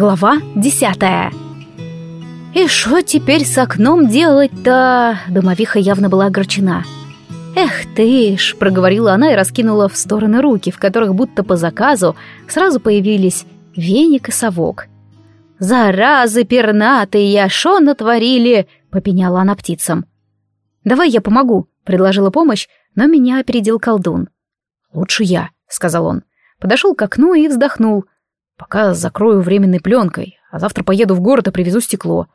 Глава десятая. «И что теперь с окном делать-то?» Домовиха явно была огорчена. «Эх ты ж!» — проговорила она и раскинула в стороны руки, в которых будто по заказу сразу появились веник и совок. «Заразы пернатые, шо натворили?» — попеняла она птицам. «Давай я помогу», — предложила помощь, но меня опередил колдун. «Лучше я», — сказал он. Подошел к окну и вздохнул — Пока закрою временной пленкой, а завтра поеду в город и привезу стекло.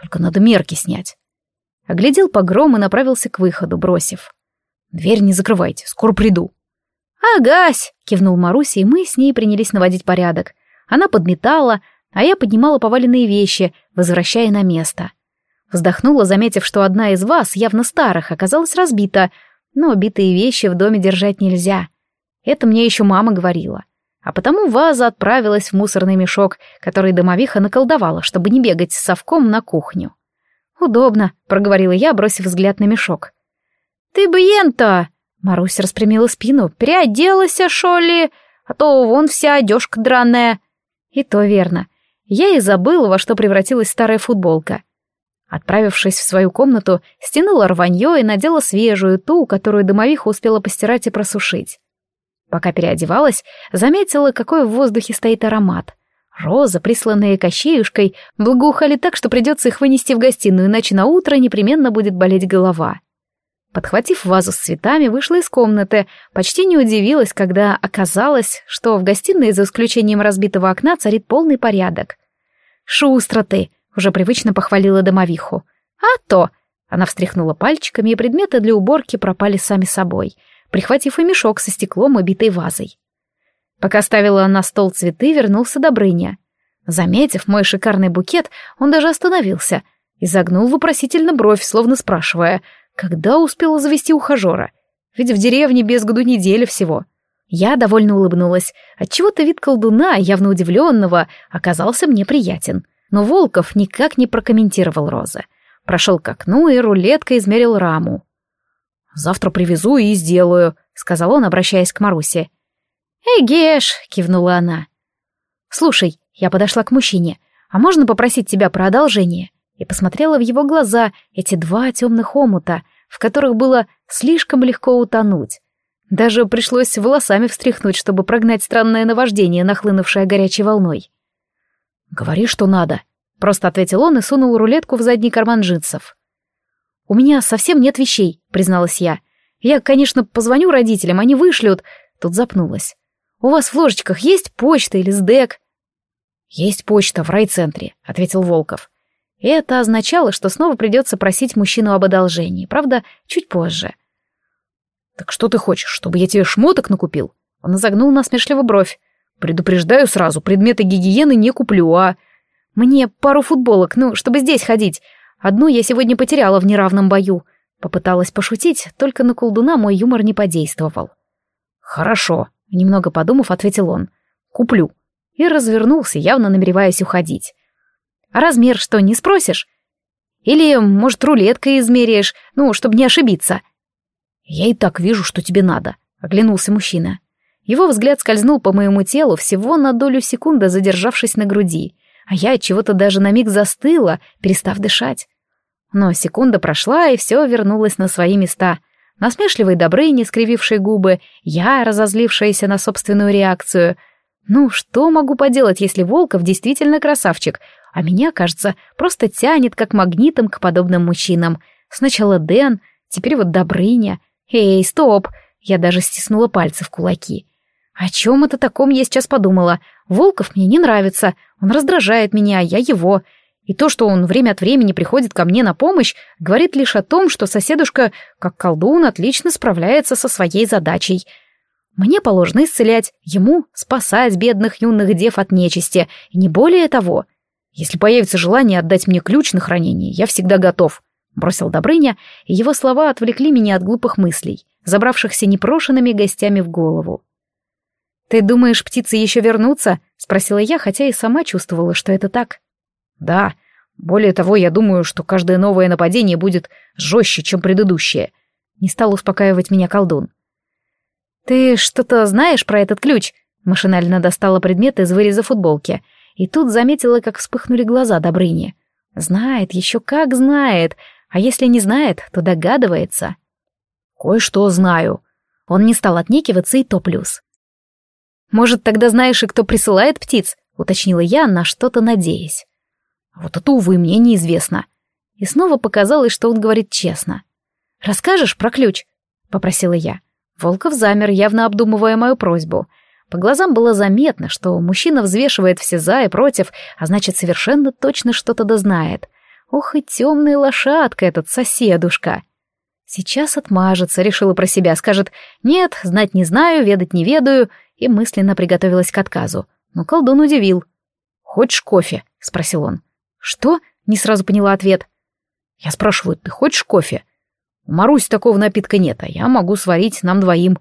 Только надо мерки снять. Оглядел погром и направился к выходу, бросив. «Дверь не закрывайте, скоро приду». «Агась!» — кивнул Маруся, и мы с ней принялись наводить порядок. Она подметала, а я поднимала поваленные вещи, возвращая на место. Вздохнула, заметив, что одна из вас, явно старых, оказалась разбита, но битые вещи в доме держать нельзя. Это мне еще мама говорила а потому ваза отправилась в мусорный мешок, который домовиха наколдовала, чтобы не бегать с совком на кухню. «Удобно», — проговорила я, бросив взгляд на мешок. «Ты бы ента!» — Маруся распрямила спину. «Переоделась, шо ли? А то вон вся одежка драная». И то верно. Я и забыла, во что превратилась старая футболка. Отправившись в свою комнату, стянула рванье и надела свежую, ту, которую домовиха успела постирать и просушить. Пока переодевалась, заметила, какой в воздухе стоит аромат. Розы, присланные кощеюшкой, благоухали так, что придется их вынести в гостиную, иначе на утро непременно будет болеть голова. Подхватив вазу с цветами, вышла из комнаты, почти не удивилась, когда оказалось, что в гостиной, за исключением разбитого окна, царит полный порядок. «Шустро ты!» — уже привычно похвалила домовиху. «А то!» — она встряхнула пальчиками, и предметы для уборки пропали сами собой — прихватив и мешок со стеклом и битой вазой. Пока ставила на стол цветы, вернулся Добрыня. Заметив мой шикарный букет, он даже остановился и загнул вопросительно бровь, словно спрашивая, когда успела завести ухажера. Ведь в деревне без году недели всего. Я довольно улыбнулась. Отчего-то вид колдуна, явно удивленного, оказался мне приятен. Но Волков никак не прокомментировал розы. Прошел к окну и рулеткой измерил раму. «Завтра привезу и сделаю», — сказал он, обращаясь к Марусе. «Эгеш!» — кивнула она. «Слушай, я подошла к мужчине. А можно попросить тебя про одолжение?» И посмотрела в его глаза эти два темных омута, в которых было слишком легко утонуть. Даже пришлось волосами встряхнуть, чтобы прогнать странное наваждение, нахлынувшее горячей волной. «Говори, что надо», — просто ответил он и сунул рулетку в задний карман джинсов. «У меня совсем нет вещей», — призналась я. «Я, конечно, позвоню родителям, они вышлют...» Тут запнулась. «У вас в ложечках есть почта или СДЭК?» «Есть почта в райцентре», — ответил Волков. Это означало, что снова придется просить мужчину об одолжении, правда, чуть позже. «Так что ты хочешь, чтобы я тебе шмоток накупил?» Он изогнул насмешливо бровь. «Предупреждаю сразу, предметы гигиены не куплю, а...» «Мне пару футболок, ну, чтобы здесь ходить. Одну я сегодня потеряла в неравном бою. Попыталась пошутить, только на колдуна мой юмор не подействовал. «Хорошо», — немного подумав, ответил он. «Куплю». И развернулся, явно намереваясь уходить. «А размер что, не спросишь? Или, может, рулеткой измеряешь, ну, чтобы не ошибиться?» «Я и так вижу, что тебе надо», — оглянулся мужчина. Его взгляд скользнул по моему телу всего на долю секунды, задержавшись на груди, а я от чего-то даже на миг застыла, перестав дышать. Но секунда прошла, и все вернулось на свои места. Насмешливый Добрыня, скрививший губы, я, разозлившаяся на собственную реакцию. Ну, что могу поделать, если Волков действительно красавчик, а меня, кажется, просто тянет как магнитом к подобным мужчинам. Сначала Дэн, теперь вот Добрыня. Эй, стоп! Я даже стиснула пальцы в кулаки. О чем это таком я сейчас подумала? Волков мне не нравится, он раздражает меня, а я его. И то, что он время от времени приходит ко мне на помощь, говорит лишь о том, что соседушка, как колдун, отлично справляется со своей задачей. Мне положено исцелять, ему спасать бедных юных дев от нечисти, и не более того. Если появится желание отдать мне ключ на хранение, я всегда готов. Бросил Добрыня, и его слова отвлекли меня от глупых мыслей, забравшихся непрошенными гостями в голову. «Ты думаешь, птицы еще вернутся?» — спросила я, хотя и сама чувствовала, что это так. Да, более того, я думаю, что каждое новое нападение будет жестче, чем предыдущее. Не стал успокаивать меня колдун. Ты что-то знаешь про этот ключ? Машинально достала предмет из выреза футболки. и тут заметила, как вспыхнули глаза Добрыни. Знает, еще как знает, а если не знает, то догадывается. Кое-что знаю. Он не стал отнекиваться, и то плюс. «Может, тогда знаешь и кто присылает птиц?» — уточнила я, на что-то надеясь. «Вот это, увы, мне неизвестно». И снова показалось, что он говорит честно. «Расскажешь про ключ?» — попросила я. Волков замер, явно обдумывая мою просьбу. По глазам было заметно, что мужчина взвешивает все за и против, а значит, совершенно точно что-то дознает. Ох и темная лошадка этот соседушка. Сейчас отмажется, решила про себя, скажет «нет, знать не знаю, ведать не ведаю», и мысленно приготовилась к отказу. Но колдун удивил. «Хочешь кофе?» — спросил он. «Что?» — не сразу поняла ответ. «Я спрашиваю, ты хочешь кофе?» «У Маруси такого напитка нет, а я могу сварить нам двоим».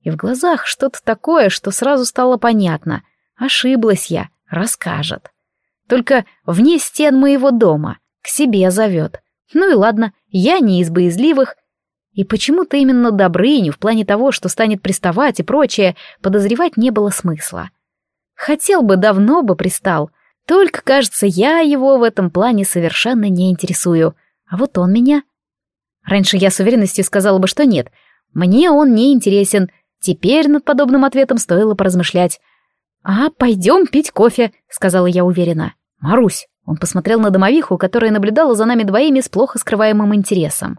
И в глазах что-то такое, что сразу стало понятно. Ошиблась я, расскажет. Только вне стен моего дома, к себе зовет. Ну и ладно, я не из боязливых, и почему-то именно Добрыню в плане того, что станет приставать и прочее, подозревать не было смысла. Хотел бы, давно бы пристал. Только, кажется, я его в этом плане совершенно не интересую. А вот он меня. Раньше я с уверенностью сказала бы, что нет. Мне он не интересен. Теперь над подобным ответом стоило поразмышлять. «А, пойдем пить кофе», — сказала я уверенно. «Марусь», — он посмотрел на домовиху, которая наблюдала за нами двоими с плохо скрываемым интересом.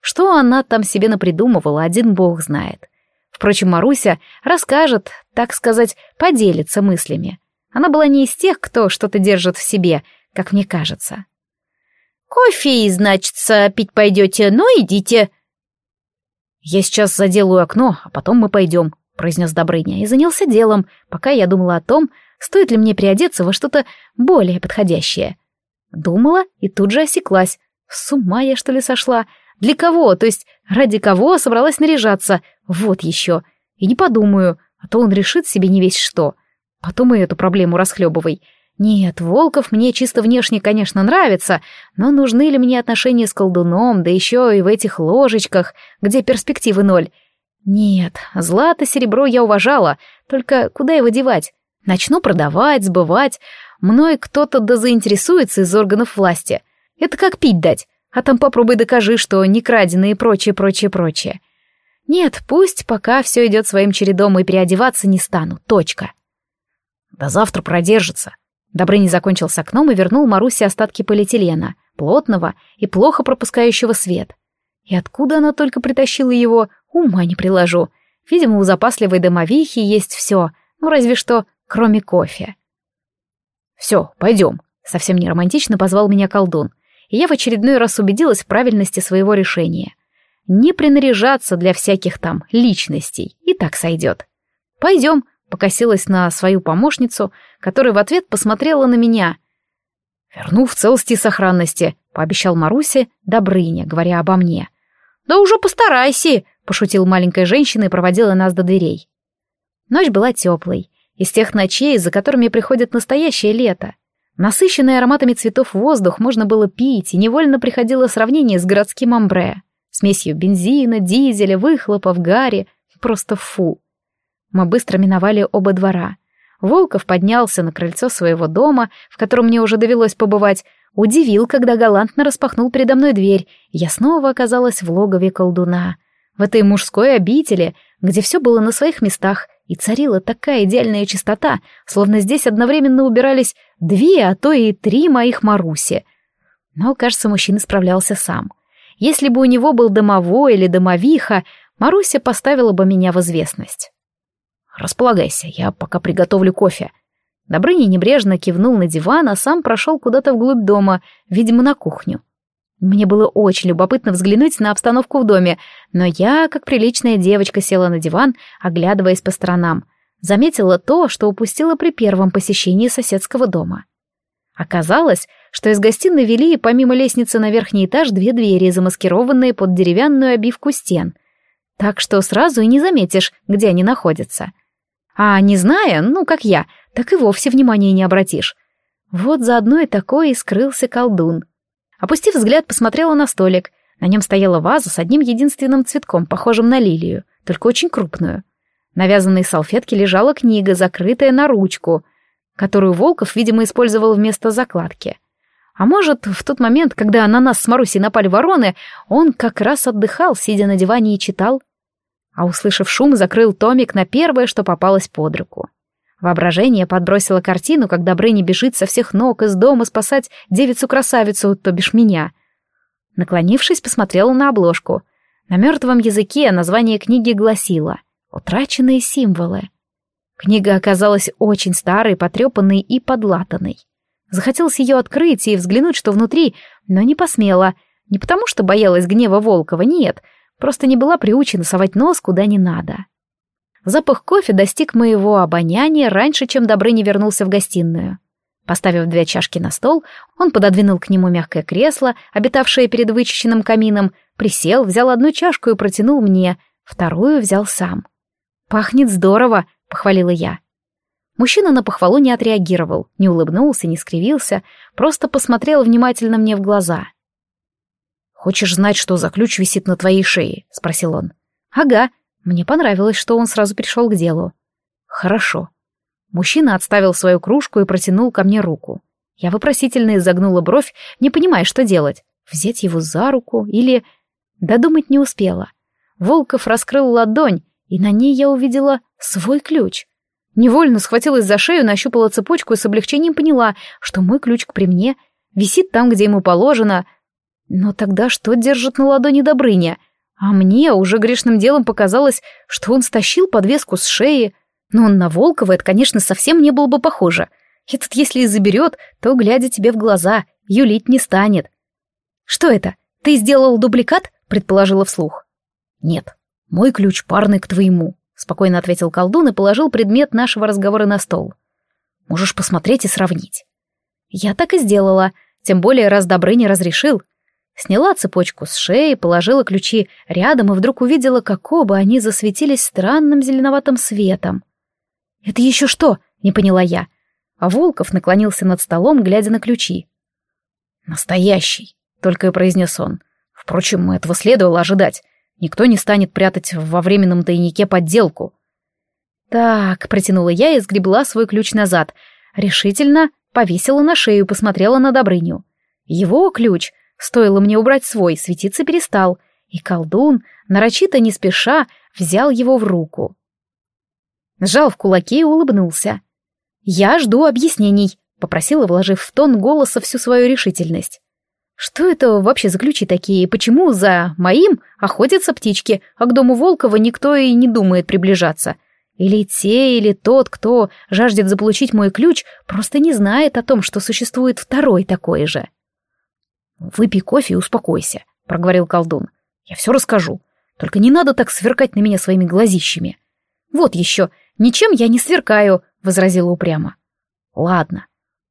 Что она там себе напридумывала, один бог знает. Впрочем, Маруся расскажет, так сказать, поделится мыслями. Она была не из тех, кто что-то держит в себе, как мне кажется. «Кофе, значится, пить пойдете, ну, идите». «Я сейчас заделаю окно, а потом мы пойдем», — произнес Добрыня, и занялся делом, пока я думала о том, стоит ли мне переодеться во что-то более подходящее. Думала и тут же осеклась. С ума я, что ли, сошла? Для кого, то есть ради кого собралась наряжаться? Вот еще. И не подумаю, а то он решит себе не весь что. Потом и эту проблему расхлебывай. Нет, Волков мне чисто внешне, конечно, нравится, но нужны ли мне отношения с колдуном, да еще и в этих ложечках, где перспективы ноль? Нет, злато, серебро я уважала, только куда его девать? Начну продавать, сбывать, мной кто-то да заинтересуется из органов власти. Это как пить дать. А там попробуй докажи, что не краденые и прочее, прочее, прочее. Нет, пусть пока все идет своим чередом и переодеваться не стану. Точка. До завтра продержится. Добрыня закончил с окном и вернул Марусе остатки полиэтилена, плотного и плохо пропускающего свет. И откуда она только притащила его, ума не приложу. Видимо, у запасливой домовихи есть все, ну разве что, кроме кофе. «Все, пойдем», — совсем не романтично позвал меня колдун — и я в очередной раз убедилась в правильности своего решения. Не принаряжаться для всяких там личностей, и так сойдет. «Пойдем», — покосилась на свою помощницу, которая в ответ посмотрела на меня. «Верну в целости и сохранности», — пообещал Марусе Добрыня, говоря обо мне. «Да уже постарайся», — пошутил маленькая женщина и проводила нас до дверей. Ночь была теплой, из тех ночей, за которыми приходит настоящее лето. Насыщенный ароматами цветов воздух можно было пить, и невольно приходило сравнение с городским амбре. Смесью бензина, дизеля, выхлопов, гари. Просто фу. Мы быстро миновали оба двора. Волков поднялся на крыльцо своего дома, в котором мне уже довелось побывать, удивил, когда галантно распахнул передо мной дверь, я снова оказалась в логове колдуна. В этой мужской обители, где все было на своих местах, и царила такая идеальная чистота, словно здесь одновременно убирались две, а то и три моих Маруси. Но, кажется, мужчина справлялся сам. Если бы у него был домовой или домовиха, Маруся поставила бы меня в известность. «Располагайся, я пока приготовлю кофе». Добрыня небрежно кивнул на диван, а сам прошел куда-то вглубь дома, видимо, на кухню. Мне было очень любопытно взглянуть на обстановку в доме, но я, как приличная девочка, села на диван, оглядываясь по сторонам. Заметила то, что упустила при первом посещении соседского дома. Оказалось, что из гостиной вели, помимо лестницы на верхний этаж, две двери, замаскированные под деревянную обивку стен. Так что сразу и не заметишь, где они находятся. А не зная, ну, как я, так и вовсе внимания не обратишь. Вот заодно и такое и скрылся колдун. Опустив взгляд, посмотрела на столик. На нем стояла ваза с одним единственным цветком, похожим на лилию, только очень крупную. На вязаной салфетке лежала книга, закрытая на ручку. которую Волков, видимо, использовал вместо закладки. А может, в тот момент, когда на нас с Марусей напали вороны, он как раз отдыхал, сидя на диване и читал. А услышав шум, закрыл томик на первое, что попалось под руку. Воображение подбросило картину, когда Бренни бежит со всех ног из дома спасать девицу-красавицу, то бишь меня. Наклонившись, посмотрела на обложку. На мертвом языке название книги гласило «Утраченные символы». Книга оказалась очень старой, потрепанной и подлатанной. Захотелось ее открыть и взглянуть, что внутри, но не посмела. Не потому, что боялась гнева Волкова, нет, просто не была приучена совать нос куда не надо. Запах кофе достиг моего обоняния раньше, чем Добрыня вернулся в гостиную. Поставив две чашки на стол, он пододвинул к нему мягкое кресло, обитавшее перед вычищенным камином, присел, взял одну чашку и протянул мне, вторую взял сам. «Пахнет здорово», — похвалила я. Мужчина на похвалу не отреагировал, не улыбнулся, не скривился, просто посмотрел внимательно мне в глаза. «Хочешь знать, что за ключ висит на твоей шее?» — спросил он. «Ага». Мне понравилось, что он сразу перешел к делу. «Хорошо». Мужчина отставил свою кружку и протянул ко мне руку. Я вопросительно изогнула бровь, не понимая, что делать. Взять его за руку или... Додумать не успела. Волков раскрыл ладонь, и на ней я увидела свой ключ. Невольно схватилась за шею, нащупала цепочку и с облегчением поняла, что мой ключик при мне, висит там, где ему положено. Но тогда что держит на ладони Добрыня? А мне уже грешным делом показалось, что он стащил подвеску с шеи. Но он на Волкова это, конечно, совсем не было бы похоже. Этот, если и заберет, то, глядя тебе в глаза, юлить не станет. «Что это? Ты сделал дубликат?» — предположила вслух. «Нет, мой ключ парный к твоему», спокойно ответил колдун и положил предмет нашего разговора на стол. Можешь посмотреть и сравнить. Я так и сделала, тем более раз Добрыня разрешил. Сняла цепочку с шеи, положила ключи рядом и вдруг увидела, как оба они засветились странным зеленоватым светом. «Это еще что?» — не поняла я. А Волков наклонился над столом, глядя на ключи. «Настоящий», — только и произнес он. Впрочем, этого следовало ожидать. Никто не станет прятать во временном тайнике подделку. Так, протянула я и сгребла свой ключ назад. Решительно повесила на шею и посмотрела на Добрыню. Его ключ, стоило мне убрать свой, светиться перестал, и колдун, нарочито не спеша, взял его в руку. Сжал в кулаки и улыбнулся. «Я жду объяснений», — попросила, вложив в тон голоса всю свою решительность. Что это вообще за ключи такие? Почему за моим охотятся птички, а к дому Волкова никто и не думает приближаться? Или те, или тот, кто жаждет заполучить мой ключ, просто не знает о том, что существует второй такой же. «Выпей кофе и успокойся», — проговорил колдун. «Я все расскажу. Только не надо так сверкать на меня своими глазищами». «Вот еще, ничем я не сверкаю», — возразила упрямо. «Ладно».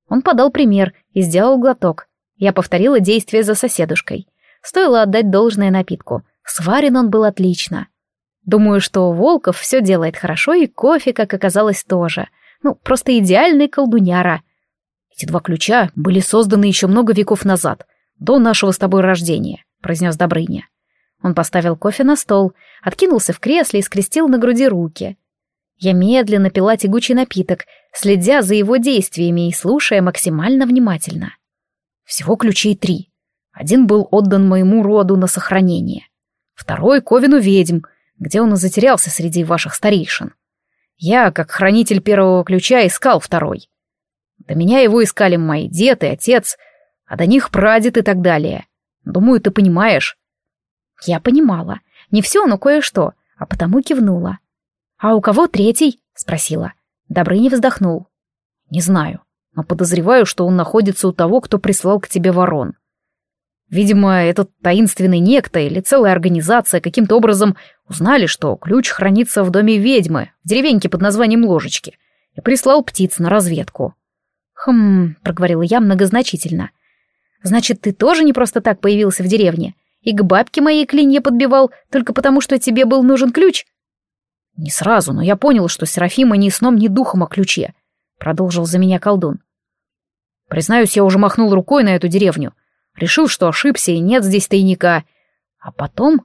Он подал пример и сделал глоток. Я повторила действие за соседушкой. Стоило отдать должное напитку. Сварен он был отлично. Думаю, что Волков все делает хорошо, и кофе, как оказалось, тоже. Ну, просто идеальный колдуняра. Эти два ключа были созданы еще много веков назад, до нашего с тобой рождения, произнес Добрыня. Он поставил кофе на стол, откинулся в кресле и скрестил на груди руки. Я медленно пила тягучий напиток, следя за его действиями и слушая максимально внимательно. Всего ключей три. Один был отдан моему роду на сохранение. Второй — Ковину ведьм, где он и затерялся среди ваших старейшин. Я, как хранитель первого ключа, искал второй. До меня его искали мои дед и отец, а до них прадед и так далее. Думаю, ты понимаешь. Я понимала. Не все, но кое-что, а потому кивнула. «А у кого третий?» — спросила. Добрыня вздохнул. «Не знаю но подозреваю, что он находится у того, кто прислал к тебе ворон. Видимо, этот таинственный некто или целая организация каким-то образом узнали, что ключ хранится в доме ведьмы, в деревеньке под названием Ложечки, и прислал птиц на разведку. «Хм», — проговорила я многозначительно. «Значит, ты тоже не просто так появился в деревне? И к бабке моей клинья подбивал только потому, что тебе был нужен ключ?» «Не сразу, но я понял, что Серафима ни сном, ни духом о ключе продолжил за меня колдун. Признаюсь, я уже махнул рукой на эту деревню. Решил, что ошибся и нет здесь тайника. А потом...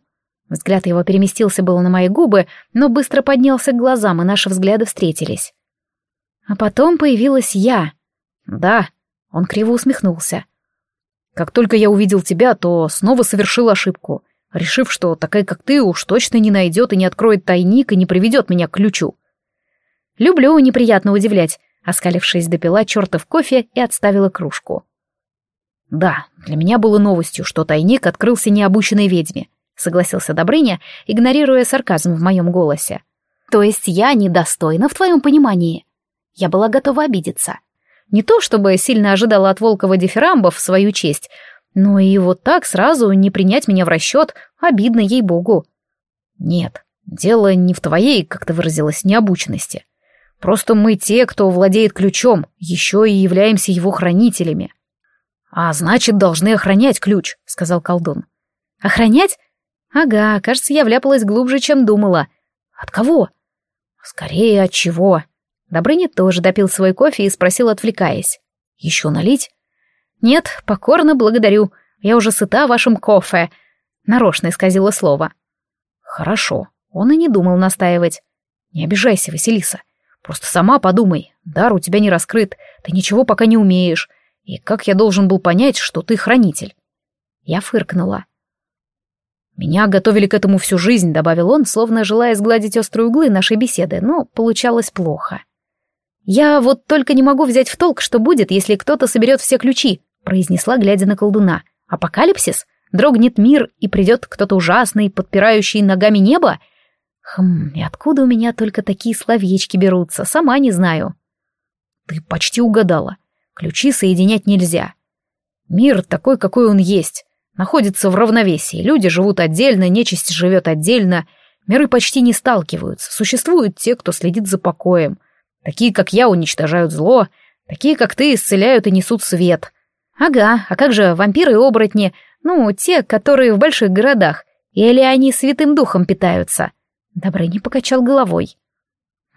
Взгляд его переместился было на мои губы, но быстро поднялся к глазам, и наши взгляды встретились. А потом появилась я. Да, он криво усмехнулся. Как только я увидел тебя, то снова совершил ошибку, решив, что такая, как ты, уж точно не найдет и не откроет тайник и не приведет меня к ключу. Люблю неприятно удивлять, оскалившись, допила чертов кофе и отставила кружку. Да, для меня было новостью, что тайник открылся необученной ведьме, согласился Добрыня, игнорируя сарказм в моем голосе. То есть я недостойна в твоем понимании? Я была готова обидеться. Не то чтобы сильно ожидала от Волкова дифирамбов в свою честь, но и вот так сразу не принять меня в расчет обидно ей-богу. Нет, дело не в твоей, как ты выразилась, необученности. Просто мы те, кто владеет ключом, еще и являемся его хранителями. А значит, должны охранять ключ, сказал колдун. Охранять? Ага, кажется, я вляпалась глубже, чем думала. От кого? Скорее, от чего? Добрыня тоже допил свой кофе и спросил, отвлекаясь. Еще налить? Нет, покорно благодарю. Я уже сыта вашим кофе. Нарочно исказила слово. Хорошо. Он и не думал настаивать. Не обижайся, Василиса. Просто сама подумай, дар у тебя не раскрыт, ты ничего пока не умеешь. И как я должен был понять, что ты хранитель? Я фыркнула. Меня готовили к этому всю жизнь, добавил он, словно желая сгладить острые углы нашей беседы, но получалось плохо. Я вот только не могу взять в толк, что будет, если кто-то соберет все ключи, произнесла, глядя на колдуна. Апокалипсис? Дрогнет мир, и придет кто-то ужасный, подпирающий ногами небо? Хм, и откуда у меня только такие словечки берутся, сама не знаю. Ты почти угадала. Ключи соединять нельзя. Мир такой, какой он есть, находится в равновесии. Люди живут отдельно, нечисть живет отдельно, миры почти не сталкиваются. Существуют те, кто следит за покоем. Такие, как я, уничтожают зло, такие, как ты, исцеляют и несут свет. Ага, а как же вампиры и оборотни? Ну, те, которые в больших городах. Или они святым духом питаются? Добрыня покачал головой.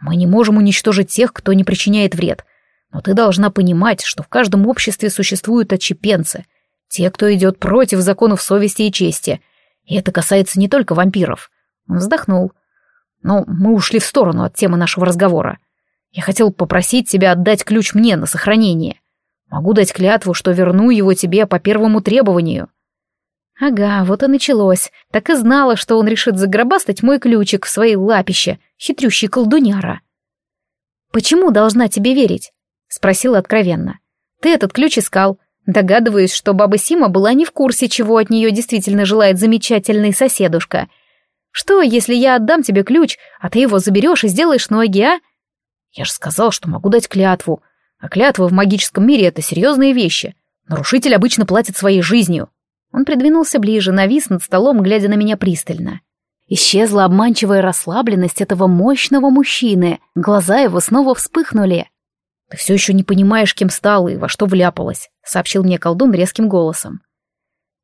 «Мы не можем уничтожить тех, кто не причиняет вред. Но ты должна понимать, что в каждом обществе существуют отчепенцы, те, кто идет против законов совести и чести. И это касается не только вампиров». Он вздохнул. «Но мы ушли в сторону от темы нашего разговора. Я хотел попросить тебя отдать ключ мне на сохранение. Могу дать клятву, что верну его тебе по первому требованию». Ага, вот и началось. Так и знала, что он решит загробастать мой ключик в своей лапище, хитрющий колдуняра. «Почему должна тебе верить?» — спросила откровенно. «Ты этот ключ искал. Догадываюсь, что баба Сима была не в курсе, чего от нее действительно желает замечательный соседушка. Что, если я отдам тебе ключ, а ты его заберешь и сделаешь ноги, а?» «Я же сказал, что могу дать клятву. А клятвы в магическом мире — это серьезные вещи. Нарушитель обычно платит своей жизнью». Он придвинулся ближе, навис над столом, глядя на меня пристально. Исчезла обманчивая расслабленность этого мощного мужчины, глаза его снова вспыхнули. «Ты все еще не понимаешь, кем стала и во что вляпалась», — сообщил мне колдун резким голосом.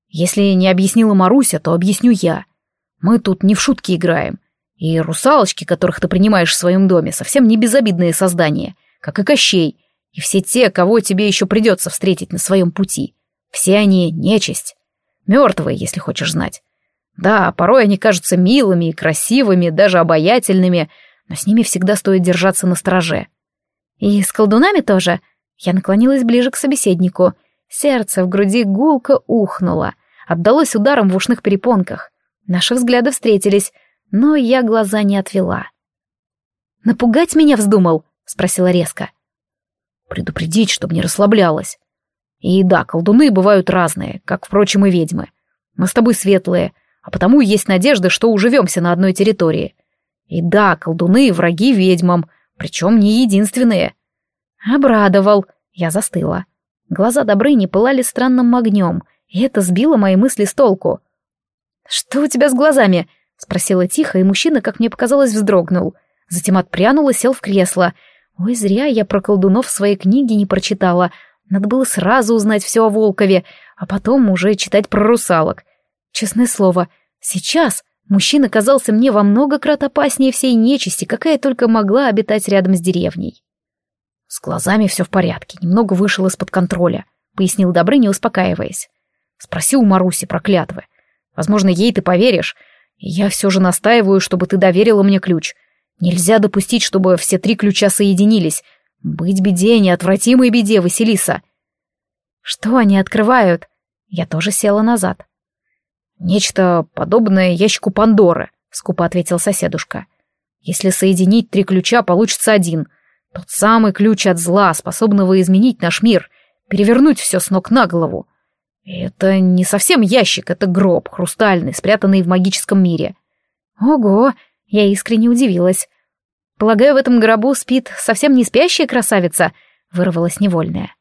«Если не объяснила Маруся, то объясню я. Мы тут не в шутки играем. И русалочки, которых ты принимаешь в своем доме, совсем не безобидные создания, как и Кощей, и все те, кого тебе еще придется встретить на своем пути. Все они нечисть. Мертвые, если хочешь знать. Да, порой они кажутся милыми и красивыми, даже обаятельными, но с ними всегда стоит держаться на страже. И с колдунами тоже. Я наклонилась ближе к собеседнику. Сердце в груди гулко ухнуло, отдалось ударом в ушных перепонках. Наши взгляды встретились, но я глаза не отвела. «Напугать меня вздумал?» — спросила резко. «Предупредить, чтобы не расслаблялась. И да, колдуны бывают разные, как, впрочем, и ведьмы. Мы с тобой светлые, а потому есть надежда, что уживемся на одной территории. И да, колдуны — враги ведьмам, причем не единственные. Обрадовал. Я застыла. Глаза Добрыни пылали странным огнем, и это сбило мои мысли с толку. «Что у тебя с глазами?» — спросила тихо, и мужчина, как мне показалось, вздрогнул. Затем отпрянул и сел в кресло. Ой, зря я про колдунов в своей книге не прочитала, надо было сразу узнать все о Волкове, а потом уже читать про русалок. Честное слово, сейчас мужчина казался мне во много крат опаснее всей нечисти, какая только могла обитать рядом с деревней. «С глазами все в порядке, немного вышел из-под контроля», — пояснил Добрыня, успокаиваясь. «Спроси у Маруси про клятвы. Возможно, ей ты поверишь. Я все же настаиваю, чтобы ты доверила мне ключ. Нельзя допустить, чтобы все три ключа соединились. Быть беде, неотвратимой беде, Василиса. Что они открывают? Я тоже села назад. Нечто подобное ящику Пандоры, скупо ответил соседушка. Если соединить три ключа, получится один. Тот самый ключ от зла, способного изменить наш мир, перевернуть все с ног на голову. Это не совсем ящик, это гроб, хрустальный, спрятанный в магическом мире. Ого, я искренне удивилась. Полагаю, в этом гробу спит совсем не спящая красавица, вырвалась невольная.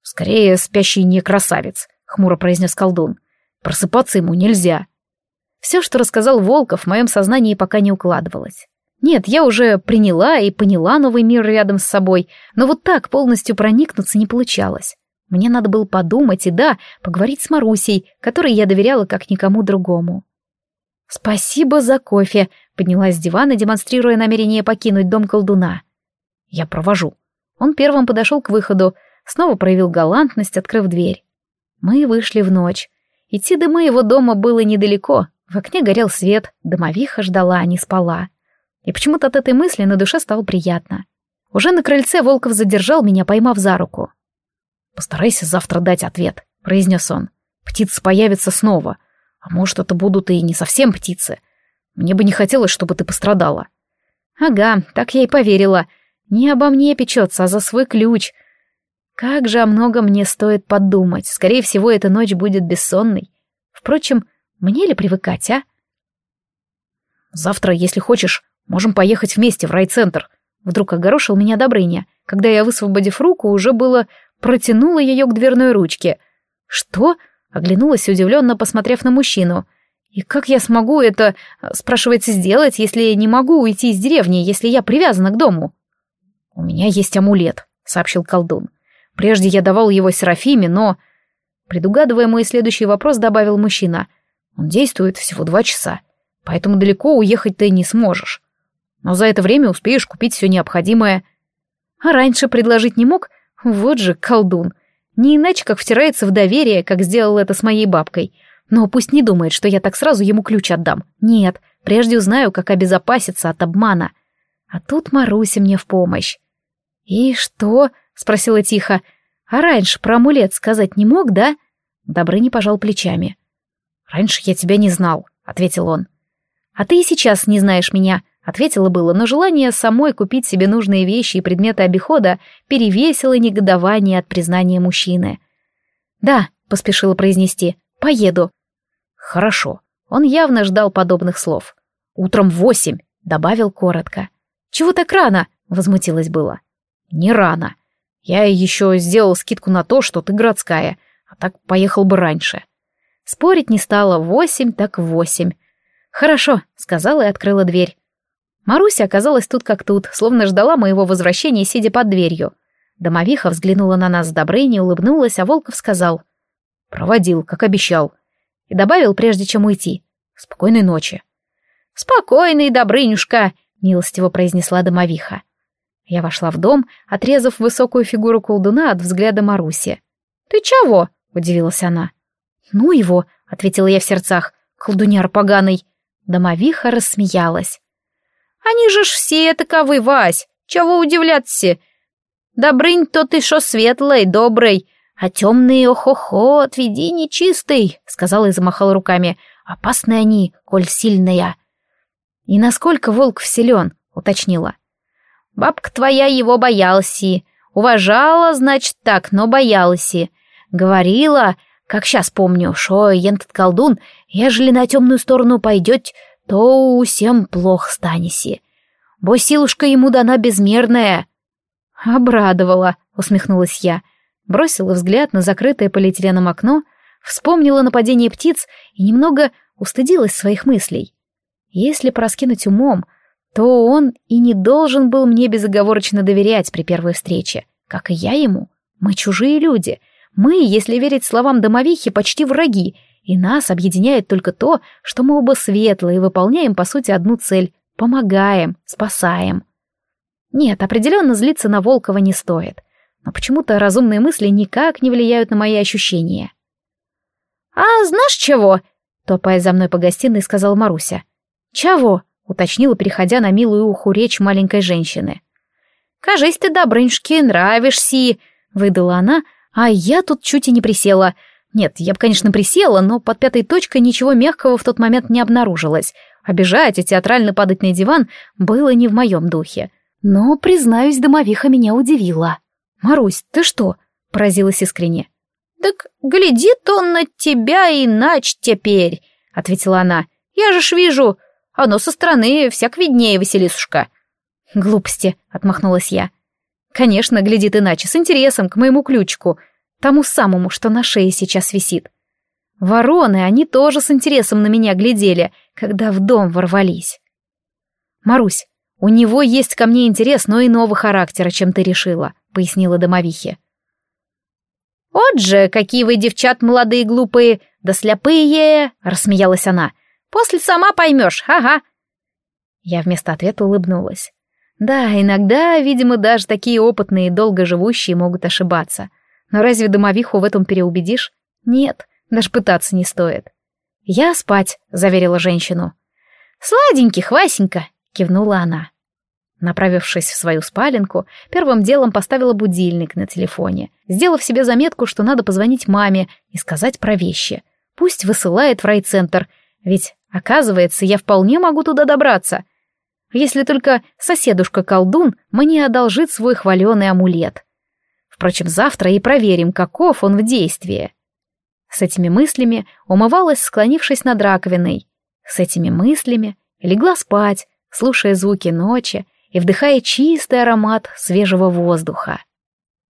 Скорее, спящий не красавец, хмуро произнес колдун. Просыпаться ему нельзя. Все, что рассказал Волков, в моем сознании пока не укладывалось. Нет, я уже приняла и поняла новый мир рядом с собой, но вот так полностью проникнуться не получалось. Мне надо было подумать и, да, поговорить с Марусей, которой я доверяла как никому другому. «Спасибо за кофе», — поднялась с дивана, демонстрируя намерение покинуть дом колдуна. «Я провожу». Он первым подошел к выходу, снова проявил галантность, открыв дверь. Мы вышли в ночь. Идти до моего дома было недалеко. В окне горел свет, домовиха ждала, а не спала. И почему-то от этой мысли на душе стало приятно. Уже на крыльце Волков задержал меня, поймав за руку. «Постарайся завтра дать ответ», — произнес он. «Птицы появятся снова. А может, это будут и не совсем птицы. Мне бы не хотелось, чтобы ты пострадала». «Ага, так я и поверила. Не обо мне печется, а за свой ключ. Как же о многом мне стоит подумать. Скорее всего, эта ночь будет бессонной. Впрочем, мне ли привыкать, а?» «Завтра, если хочешь, можем поехать вместе в райцентр». Вдруг огорошил меня Добрыня, когда я, высвободив руку, уже было протянула ее к дверной ручке. «Что?» — оглянулась, удивленно посмотрев на мужчину. «И как я смогу это, спрашивается, сделать, если не могу уйти из деревни, если я привязана к дому?» «У меня есть амулет», — сообщил колдун. «Прежде я давал его Серафиме, но...» Предугадывая мой следующий вопрос, добавил мужчина. «Он действует всего два часа, поэтому далеко уехать ты не сможешь. Но за это время успеешь купить все необходимое». «А раньше предложить не мог?» Вот же колдун. Не иначе, как втирается в доверие, как сделал это с моей бабкой. Но пусть не думает, что я так сразу ему ключ отдам. Нет, прежде узнаю, как обезопаситься от обмана. А тут Маруся мне в помощь. «И что?» — спросила тихо. «А раньше про амулет сказать не мог, да?» Добрыня пожал плечами. «Раньше я тебя не знал», — ответил он. «А ты и сейчас не знаешь меня. Ответила было, но желание самой купить себе нужные вещи и предметы обихода перевесило негодование от признания мужчины. «Да», — поспешила произнести, — «поеду». «Хорошо». Он явно ждал подобных слов. «Утром восемь», — добавил коротко. «Чего так рано?» — возмутилась было. «Не рано. Я еще сделал скидку на то, что ты городская, а так поехал бы раньше». Спорить не стало, восемь так восемь. «Хорошо», — сказала и открыла дверь. Маруся оказалась тут как тут, словно ждала моего возвращения, сидя под дверью. Домовиха взглянула на нас с Добрыней, улыбнулась, а Волков сказал. «Проводил, как обещал». И добавил, прежде чем уйти. «Спокойной ночи». «Спокойной, Добрынюшка», — милостиво произнесла домовиха. Я вошла в дом, отрезав высокую фигуру колдуна от взгляда Маруси. «Ты чего?» — удивилась она. «Ну его», — ответила я в сердцах, — «колдуняр поганый». Домовиха рассмеялась. Они же ж все таковы, Вась, чего удивляться? Добрынь то ты шо светлый, добрый, а темный охо-хо, отведи нечистый, сказала и замахала руками. Опасны они, коль сильная. И насколько волк силен, уточнила. Бабка твоя его боялась, уважала, значит, так, но боялась. Говорила, как сейчас помню, шо ентот колдун, ежели на темную сторону пойдет, то усем плохо станеси. Бо силушка ему дана безмерная. Обрадовала, усмехнулась я, бросила взгляд на закрытое полиэтиленом окно, вспомнила нападение птиц и немного устыдилась своих мыслей. Если проскинуть умом, то он и не должен был мне безоговорочно доверять при первой встрече, как и я ему. Мы чужие люди. Мы, если верить словам домовихи, почти враги, и нас объединяет только то, что мы оба светлые и выполняем, по сути, одну цель — помогаем, спасаем. Нет, определенно злиться на Волкова не стоит. Но почему-то разумные мысли никак не влияют на мои ощущения. «А знаешь чего?» — топая за мной по гостиной, сказала Маруся. «Чего?» — уточнила, переходя на милую уху речь маленькой женщины. «Кажись, ты, Добрынюшке, нравишься», — выдала она, а я тут чуть и не присела. Нет, я бы, конечно, присела, но под пятой точкой ничего мягкого в тот момент не обнаружилось. Обижать и театрально падать на диван было не в моем духе. Но, признаюсь, домовиха меня удивила. «Марусь, ты что?» — поразилась искренне. «Так глядит он на тебя иначе теперь», — ответила она. «Я же ж вижу, оно со стороны всяк виднее, Василисушка». «Глупости», — отмахнулась я. «Конечно, глядит иначе, с интересом к моему ключику, тому самому, что на шее сейчас висит. Вороны, они тоже с интересом на меня глядели, когда в дом ворвались. Марусь, у него есть ко мне интерес, но иного характера, чем ты решила», — пояснила домовихе. «Вот же, какие вы, девчат, молодые глупые, да слепые!» — рассмеялась она. «После сама поймешь, ага». Я вместо ответа улыбнулась. Да, иногда, видимо, даже такие опытные и долго живущие могут ошибаться. Но разве домовиху в этом переубедишь? Нет, даже пытаться не стоит. «Я спать», — заверила женщину. «Сладеньких, Васенька», — кивнула она. Направившись в свою спаленку, первым делом поставила будильник на телефоне, сделав себе заметку, что надо позвонить маме и сказать про вещи. Пусть высылает в райцентр, ведь, оказывается, я вполне могу туда добраться если только соседушка-колдун мне одолжит свой хваленый амулет. Впрочем, завтра и проверим, каков он в действии. С этими мыслями умывалась, склонившись над раковиной. С этими мыслями легла спать, слушая звуки ночи и вдыхая чистый аромат свежего воздуха.